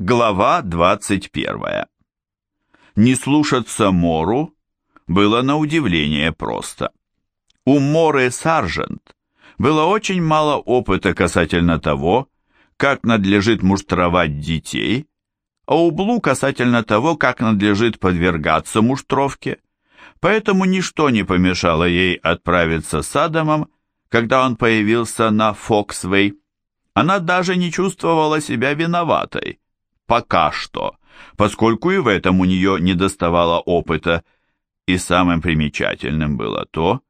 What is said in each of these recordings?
Глава 21. Не слушаться Мору было на удивление просто. У Моры Саржент было очень мало опыта касательно того, как надлежит муштровать детей, а у Блу касательно того, как надлежит подвергаться муштровке, поэтому ничто не помешало ей отправиться с Адамом, когда он появился на Фоксвей. Она даже не чувствовала себя виноватой, пока что, поскольку и в этом у нее не доставало опыта, и самым примечательным было то,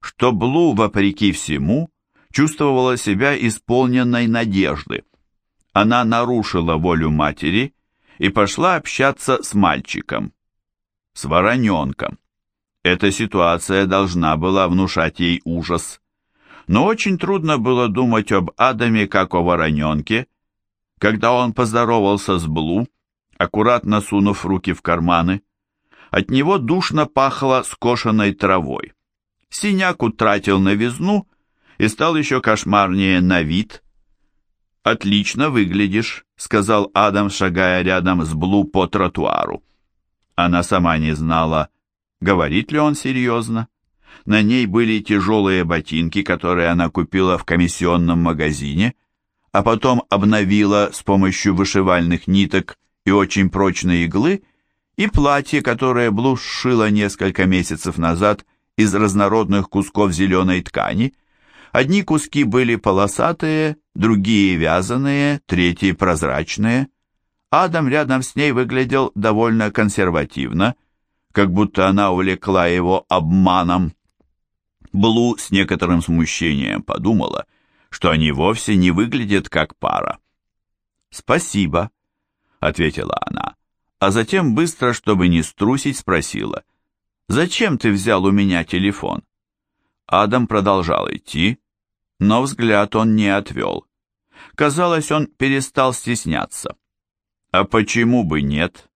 что Блу, вопреки всему, чувствовала себя исполненной надежды. Она нарушила волю матери и пошла общаться с мальчиком, с вороненком. Эта ситуация должна была внушать ей ужас. Но очень трудно было думать об Адаме как о вороненке, когда он поздоровался с Блу, аккуратно сунув руки в карманы. От него душно пахло скошенной травой. Синяк утратил новизну и стал еще кошмарнее на вид. «Отлично выглядишь», — сказал Адам, шагая рядом с Блу по тротуару. Она сама не знала, говорит ли он серьезно. На ней были тяжелые ботинки, которые она купила в комиссионном магазине, а потом обновила с помощью вышивальных ниток и очень прочной иглы, и платье, которое Блуш сшила несколько месяцев назад из разнородных кусков зеленой ткани. Одни куски были полосатые, другие вязаные, третьи прозрачные. Адам рядом с ней выглядел довольно консервативно, как будто она увлекла его обманом. Блу с некоторым смущением подумала – что они вовсе не выглядят как пара. «Спасибо», — ответила она, а затем быстро, чтобы не струсить, спросила, «Зачем ты взял у меня телефон?» Адам продолжал идти, но взгляд он не отвел. Казалось, он перестал стесняться. «А почему бы нет?»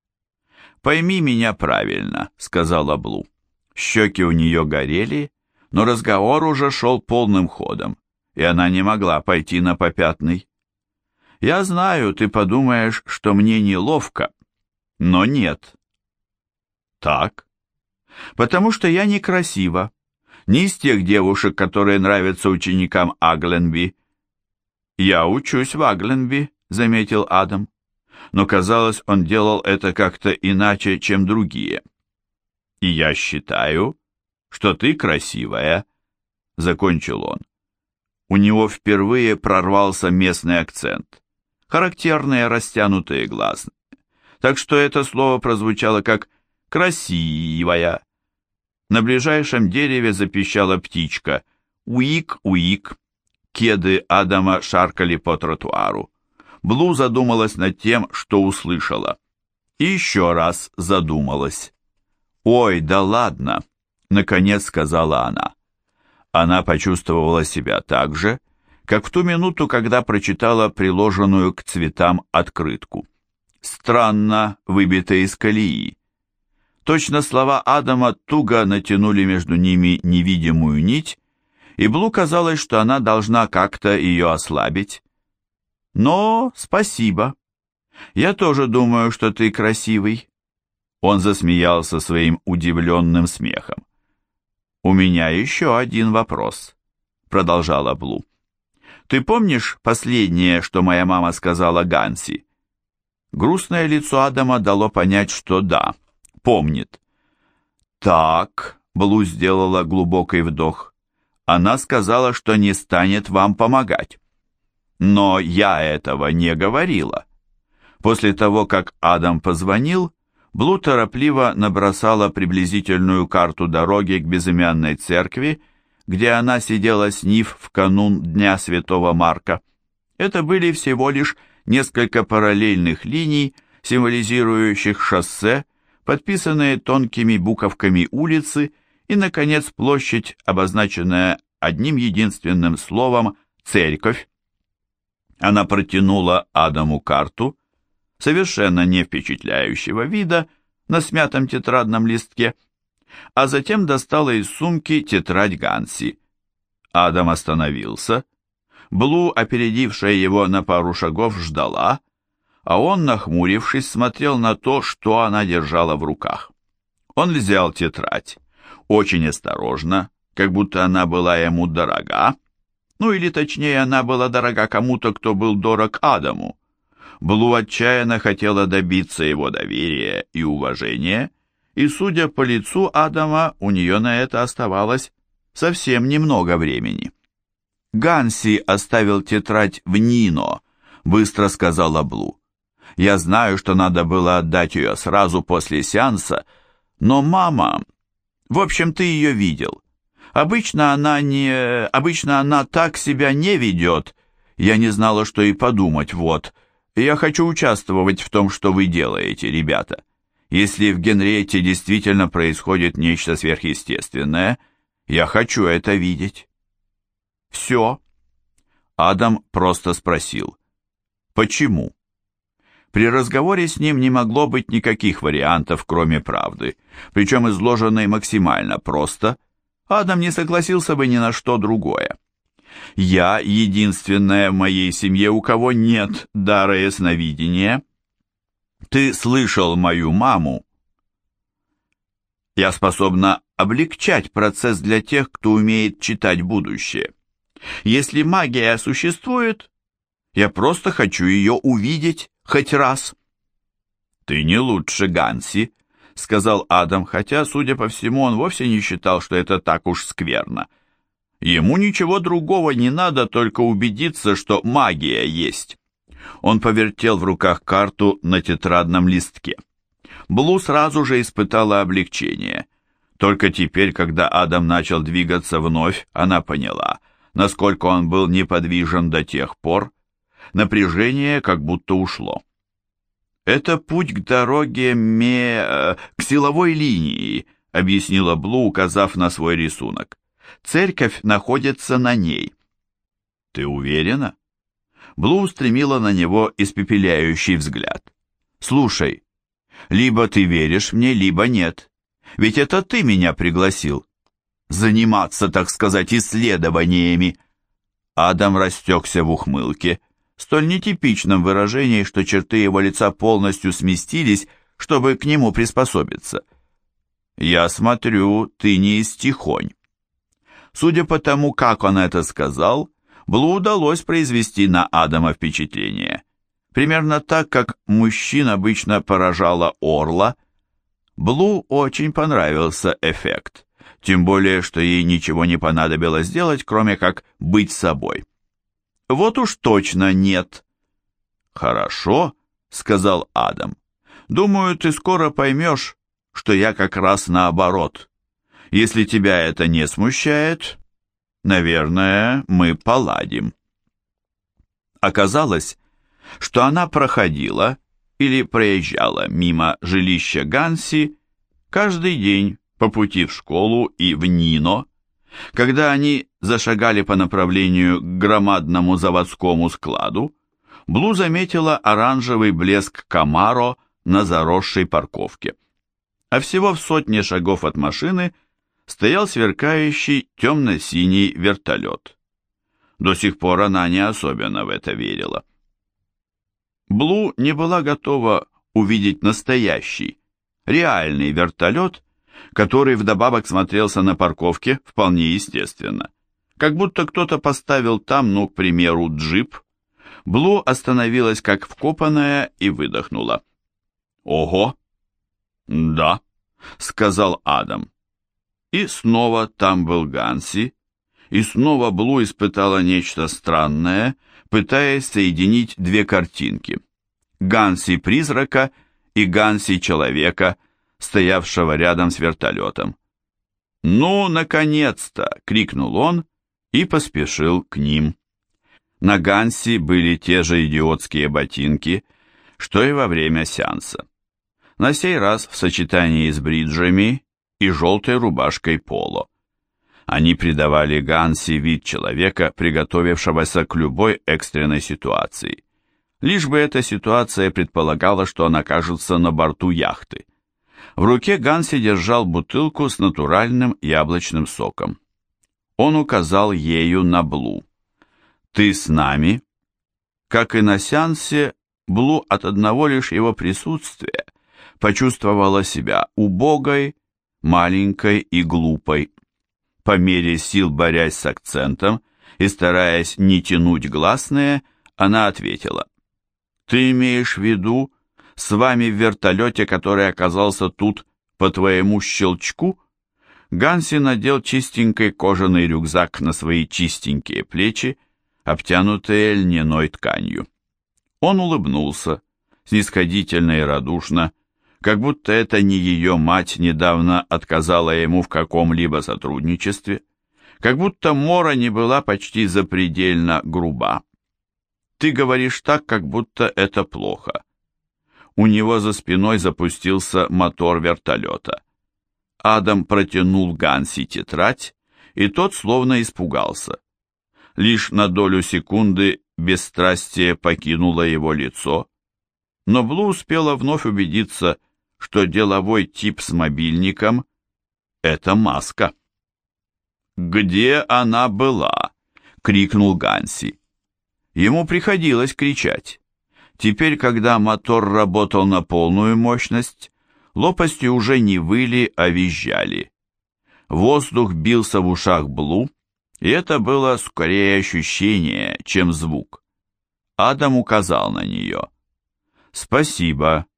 «Пойми меня правильно», — сказала Блу. Щеки у нее горели, но разговор уже шел полным ходом и она не могла пойти на попятный. Я знаю, ты подумаешь, что мне неловко, но нет. Так? Потому что я некрасива, не из тех девушек, которые нравятся ученикам Агленби. Я учусь в Агленби, заметил Адам, но казалось, он делал это как-то иначе, чем другие. И я считаю, что ты красивая, закончил он. У него впервые прорвался местный акцент. Характерные растянутые глазные. Так что это слово прозвучало как «красивая». На ближайшем дереве запищала птичка. «Уик, уик». Кеды Адама шаркали по тротуару. Блу задумалась над тем, что услышала. И еще раз задумалась. «Ой, да ладно!» — наконец сказала она. Она почувствовала себя так же, как в ту минуту, когда прочитала приложенную к цветам открытку. Странно выбитая из колеи. Точно слова Адама туго натянули между ними невидимую нить, и Блу казалось, что она должна как-то ее ослабить. «Но спасибо. Я тоже думаю, что ты красивый». Он засмеялся своим удивленным смехом. «У меня еще один вопрос», — продолжала Блу. «Ты помнишь последнее, что моя мама сказала Ганси?» Грустное лицо Адама дало понять, что да, помнит. «Так», — Блу сделала глубокий вдох, — «она сказала, что не станет вам помогать». «Но я этого не говорила». После того, как Адам позвонил, Блу торопливо набросала приблизительную карту дороги к безымянной церкви, где она сидела с Нив в канун Дня Святого Марка. Это были всего лишь несколько параллельных линий, символизирующих шоссе, подписанные тонкими буковками улицы, и, наконец, площадь, обозначенная одним единственным словом «церковь». Она протянула Адаму карту, совершенно не впечатляющего вида, на смятом тетрадном листке, а затем достала из сумки тетрадь Ганси. Адам остановился. Блу, опередившая его на пару шагов, ждала, а он, нахмурившись, смотрел на то, что она держала в руках. Он взял тетрадь, очень осторожно, как будто она была ему дорога, ну или точнее, она была дорога кому-то, кто был дорог Адаму. Блу отчаянно хотела добиться его доверия и уважения, и, судя по лицу Адама, у нее на это оставалось совсем немного времени. «Ганси оставил тетрадь в Нино», — быстро сказала Блу. «Я знаю, что надо было отдать ее сразу после сеанса, но мама... В общем, ты ее видел. Обычно она не... Обычно она так себя не ведет. Я не знала, что и подумать, вот. Я хочу участвовать в том, что вы делаете, ребята. Если в Генриете действительно происходит нечто сверхъестественное, я хочу это видеть. Все. Адам просто спросил. Почему? При разговоре с ним не могло быть никаких вариантов, кроме правды, причем изложенной максимально просто. Адам не согласился бы ни на что другое. Я единственная в моей семье, у кого нет дара ясновидения. Ты слышал мою маму? Я способна облегчать процесс для тех, кто умеет читать будущее. Если магия существует, я просто хочу ее увидеть хоть раз. Ты не лучше Ганси, сказал Адам, хотя, судя по всему, он вовсе не считал, что это так уж скверно. Ему ничего другого не надо, только убедиться, что магия есть. Он повертел в руках карту на тетрадном листке. Блу сразу же испытала облегчение. Только теперь, когда Адам начал двигаться вновь, она поняла, насколько он был неподвижен до тех пор. Напряжение как будто ушло. «Это путь к дороге ме... Э, к силовой линии», — объяснила Блу, указав на свой рисунок. «Церковь находится на ней». «Ты уверена?» Блу устремила на него испепеляющий взгляд. «Слушай, либо ты веришь мне, либо нет. Ведь это ты меня пригласил. Заниматься, так сказать, исследованиями». Адам растекся в ухмылке, столь нетипичном выражении, что черты его лица полностью сместились, чтобы к нему приспособиться. «Я смотрю, ты не из тихонь». Судя по тому, как он это сказал, Блу удалось произвести на Адама впечатление. Примерно так, как мужчин обычно поражала орла. Блу очень понравился эффект, тем более, что ей ничего не понадобилось сделать, кроме как быть собой. Вот уж точно нет. Хорошо, сказал Адам. Думаю, ты скоро поймешь, что я как раз наоборот. Если тебя это не смущает, наверное, мы поладим. Оказалось, что она проходила или проезжала мимо жилища Ганси каждый день по пути в школу и в Нино, когда они зашагали по направлению к громадному заводскому складу, Блу заметила оранжевый блеск Камаро на заросшей парковке. А всего в сотне шагов от машины стоял сверкающий темно-синий вертолет. До сих пор она не особенно в это верила. Блу не была готова увидеть настоящий, реальный вертолет, который вдобавок смотрелся на парковке вполне естественно. Как будто кто-то поставил там, ну, к примеру, джип. Блу остановилась как вкопанная и выдохнула. «Ого!» «Да», — сказал Адам. И снова там был Ганси, и снова Блу испытала нечто странное, пытаясь соединить две картинки. Ганси-призрака и Ганси-человека, стоявшего рядом с вертолетом. «Ну, наконец-то!» — крикнул он и поспешил к ним. На Ганси были те же идиотские ботинки, что и во время сеанса. На сей раз в сочетании с бриджами и желтой рубашкой поло. Они придавали Ганси вид человека, приготовившегося к любой экстренной ситуации. Лишь бы эта ситуация предполагала, что он окажется на борту яхты. В руке Ганси держал бутылку с натуральным яблочным соком. Он указал ею на Блу. «Ты с нами?» Как и на сеансе, Блу от одного лишь его присутствия почувствовала себя убогой, маленькой и глупой. По мере сил борясь с акцентом и стараясь не тянуть гласные, она ответила. «Ты имеешь в виду с вами в вертолете, который оказался тут по твоему щелчку?» Ганси надел чистенький кожаный рюкзак на свои чистенькие плечи, обтянутые льняной тканью. Он улыбнулся, снисходительно и радушно, как будто это не ее мать недавно отказала ему в каком-либо сотрудничестве, как будто Мора не была почти запредельно груба. Ты говоришь так, как будто это плохо. У него за спиной запустился мотор вертолета. Адам протянул Ганси тетрадь, и тот словно испугался. Лишь на долю секунды бесстрастие покинуло его лицо, но Блу успела вновь убедиться, что деловой тип с мобильником — это маска. «Где она была?» — крикнул Ганси. Ему приходилось кричать. Теперь, когда мотор работал на полную мощность, лопасти уже не выли, а визжали. Воздух бился в ушах Блу, и это было скорее ощущение, чем звук. Адам указал на нее. «Спасибо», —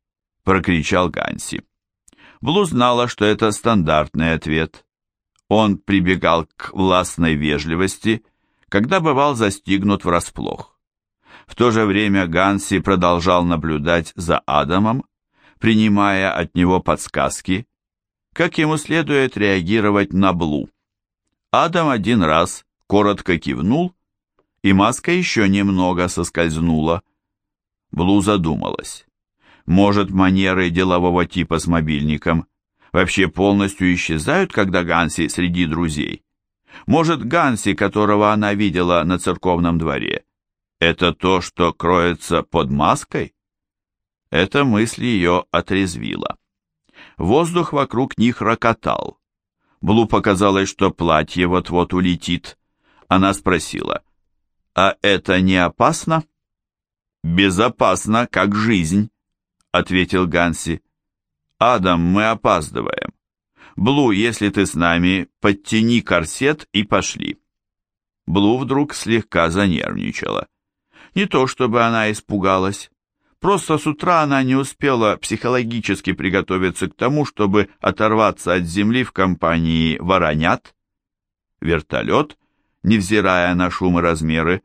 прокричал Ганси. Блу знала, что это стандартный ответ. Он прибегал к властной вежливости, когда бывал застигнут врасплох. В то же время Ганси продолжал наблюдать за Адамом, принимая от него подсказки, как ему следует реагировать на Блу. Адам один раз коротко кивнул, и маска еще немного соскользнула. Блу задумалась. Может, манеры делового типа с мобильником вообще полностью исчезают, когда Ганси среди друзей? Может, Ганси, которого она видела на церковном дворе, это то, что кроется под маской? Эта мысль ее отрезвила. Воздух вокруг них рокотал. Блу показалось, что платье вот-вот улетит. Она спросила, «А это не опасно?» «Безопасно, как жизнь», — ответил Ганси. «Адам, мы опаздываем. Блу, если ты с нами, подтяни корсет и пошли». Блу вдруг слегка занервничала. Не то чтобы она испугалась. Просто с утра она не успела психологически приготовиться к тому, чтобы оторваться от земли в компании воронят. Вертолет, невзирая на шум и размеры,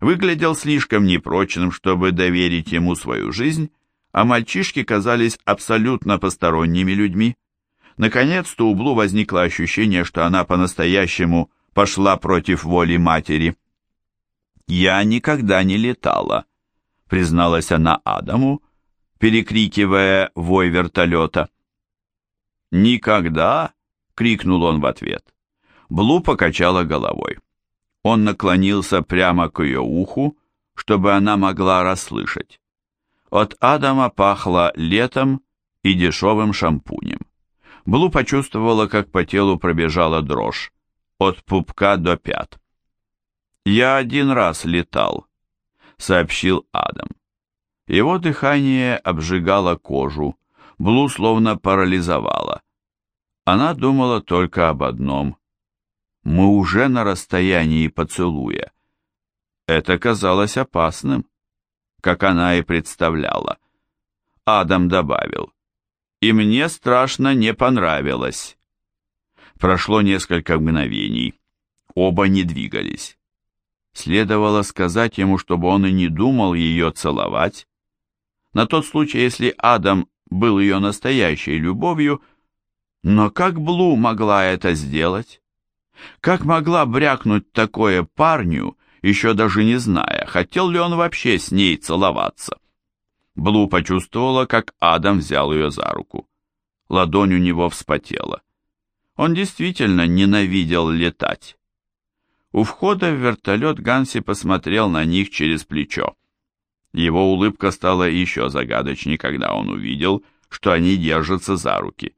выглядел слишком непрочным, чтобы доверить ему свою жизнь, а мальчишки казались абсолютно посторонними людьми. Наконец-то у Блу возникло ощущение, что она по-настоящему пошла против воли матери. «Я никогда не летала», призналась она Адаму, перекрикивая вой вертолета. «Никогда!» — крикнул он в ответ. Блу покачала головой. Он наклонился прямо к ее уху, чтобы она могла расслышать. От Адама пахло летом и дешевым шампунем. Блу почувствовала, как по телу пробежала дрожь, от пупка до пят. «Я один раз летал», сообщил Адам. Его дыхание обжигало кожу, Блу словно парализовало. Она думала только об одном. Мы уже на расстоянии поцелуя. Это казалось опасным, как она и представляла. Адам добавил, «И мне страшно не понравилось». Прошло несколько мгновений. Оба не двигались. Следовало сказать ему, чтобы он и не думал ее целовать. На тот случай, если Адам был ее настоящей любовью, но как Блу могла это сделать? Как могла брякнуть такое парню, еще даже не зная, хотел ли он вообще с ней целоваться? Блу почувствовала, как Адам взял ее за руку. Ладонь у него вспотела. Он действительно ненавидел летать. У входа в вертолет Ганси посмотрел на них через плечо. Его улыбка стала еще загадочней, когда он увидел, что они держатся за руки.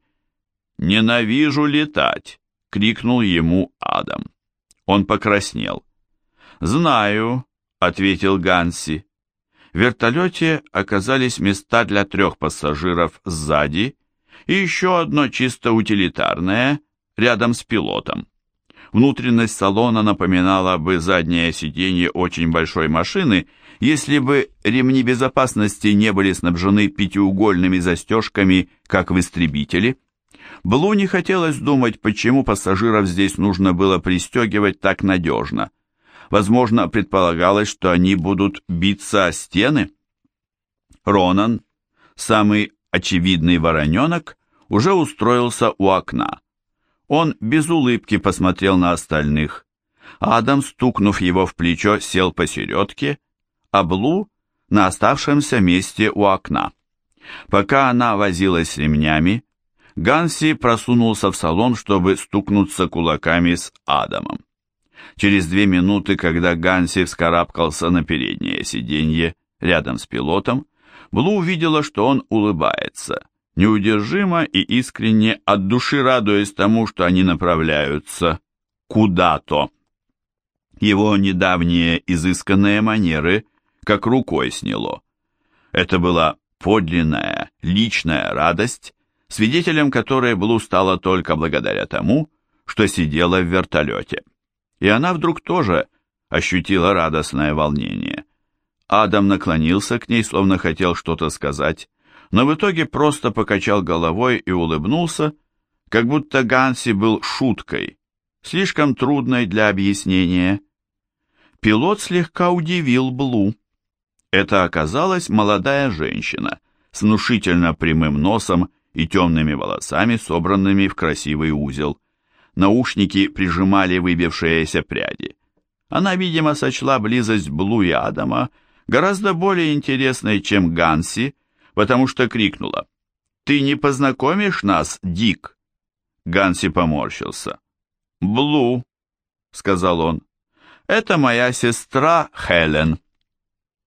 «Ненавижу летать!» — крикнул ему Адам. Он покраснел. «Знаю», — ответил Ганси. В вертолете оказались места для трех пассажиров сзади и еще одно чисто утилитарное рядом с пилотом. Внутренность салона напоминала бы заднее сиденье очень большой машины, если бы ремни безопасности не были снабжены пятиугольными застежками, как в истребителе. Блу не хотелось думать, почему пассажиров здесь нужно было пристегивать так надежно. Возможно, предполагалось, что они будут биться о стены. Ронан, самый очевидный вороненок, уже устроился у окна. Он без улыбки посмотрел на остальных. Адам, стукнув его в плечо, сел посередке, а Блу на оставшемся месте у окна. Пока она возилась с ремнями, Ганси просунулся в салон, чтобы стукнуться кулаками с Адамом. Через две минуты, когда Ганси вскарабкался на переднее сиденье рядом с пилотом, Блу увидела, что он улыбается, неудержимо и искренне от души радуясь тому, что они направляются куда-то. Его недавние изысканные манеры как рукой сняло. Это была подлинная, личная радость, свидетелем которой Блу стала только благодаря тому, что сидела в вертолете. И она вдруг тоже ощутила радостное волнение. Адам наклонился к ней, словно хотел что-то сказать, но в итоге просто покачал головой и улыбнулся, как будто Ганси был шуткой, слишком трудной для объяснения. Пилот слегка удивил Блу. Это оказалась молодая женщина с внушительно прямым носом и темными волосами, собранными в красивый узел. Наушники прижимали выбившиеся пряди. Она, видимо, сочла близость Блу и Адама гораздо более интересной, чем Ганси, потому что крикнула «Ты не познакомишь нас, Дик?» Ганси поморщился. «Блу», — сказал он, — «это моя сестра Хелен».